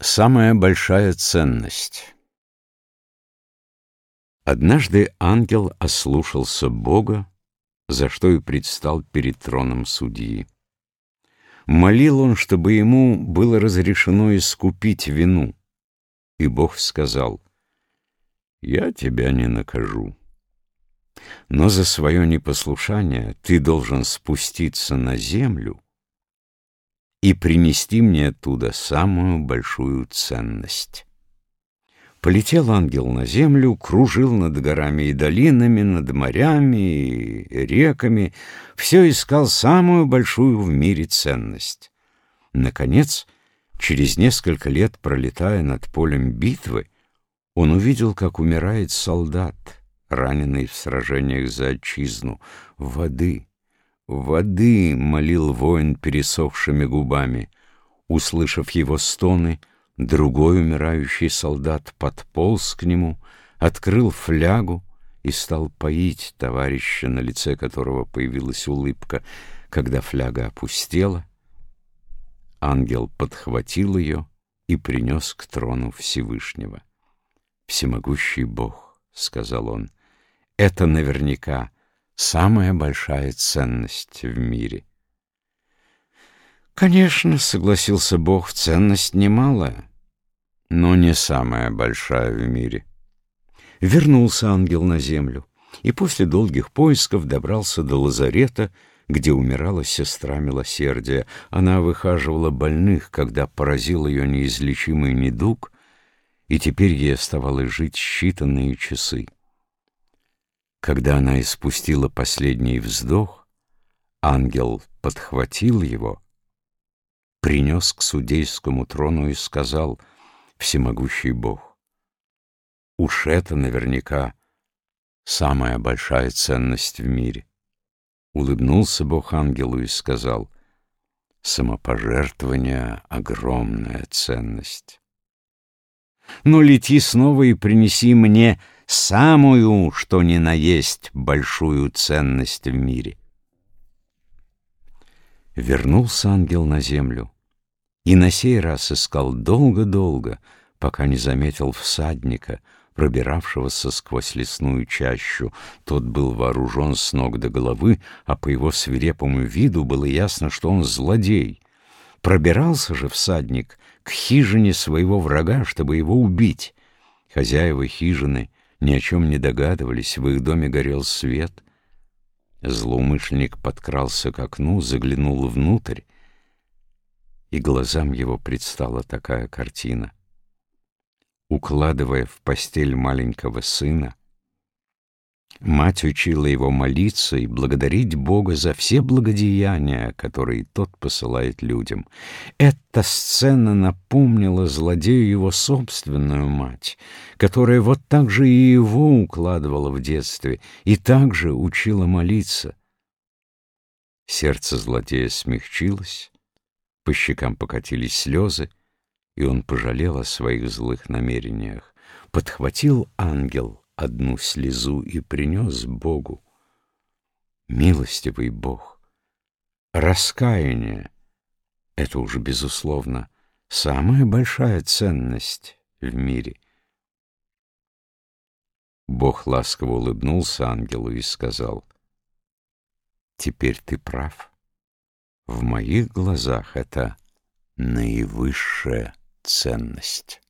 Самая большая ценность Однажды ангел ослушался Бога, за что и предстал перед троном судьи. Молил он, чтобы ему было разрешено искупить вину. И Бог сказал, «Я тебя не накажу, но за свое непослушание ты должен спуститься на землю и принести мне оттуда самую большую ценность. Полетел ангел на землю, кружил над горами и долинами, над морями и реками, все искал самую большую в мире ценность. Наконец, через несколько лет, пролетая над полем битвы, он увидел, как умирает солдат, раненый в сражениях за отчизну, воды — «Воды!» — молил воин пересохшими губами. Услышав его стоны, другой умирающий солдат подполз к нему, открыл флягу и стал поить товарища, на лице которого появилась улыбка. Когда фляга опустела, ангел подхватил ее и принес к трону Всевышнего. «Всемогущий Бог», — сказал он, — «это наверняка самая большая ценность в мире. Конечно, согласился Бог, ценность немалая, но не самая большая в мире. Вернулся ангел на землю и после долгих поисков добрался до лазарета, где умирала сестра милосердия. Она выхаживала больных, когда поразил ее неизлечимый недуг, и теперь ей оставалось жить считанные часы. Когда она испустила последний вздох, ангел подхватил его, принес к судейскому трону и сказал, «Всемогущий Бог, уж это наверняка самая большая ценность в мире». Улыбнулся Бог ангелу и сказал, «Самопожертвование — огромная ценность». «Ну, лети снова и принеси мне самую, что ни на есть, большую ценность в мире. Вернулся ангел на землю и на сей раз искал долго-долго, пока не заметил всадника, пробиравшегося сквозь лесную чащу. Тот был вооружен с ног до головы, а по его свирепому виду было ясно, что он злодей. Пробирался же всадник к хижине своего врага, чтобы его убить. Хозяева хижины ни о чем не догадывались, в их доме горел свет. Злоумышленник подкрался к окну, заглянул внутрь, и глазам его предстала такая картина. Укладывая в постель маленького сына, Мать учила его молиться и благодарить Бога за все благодеяния, которые тот посылает людям. Эта сцена напомнила злодею его собственную мать, которая вот так же и его укладывала в детстве и также учила молиться. Сердце злодея смягчилось, по щекам покатились слезы, и он пожалел о своих злых намерениях. Подхватил ангел — одну слезу и принес Богу. Милостивый Бог, раскаяние — это уже, безусловно, самая большая ценность в мире. Бог ласково улыбнулся ангелу и сказал, «Теперь ты прав. В моих глазах это наивысшая ценность».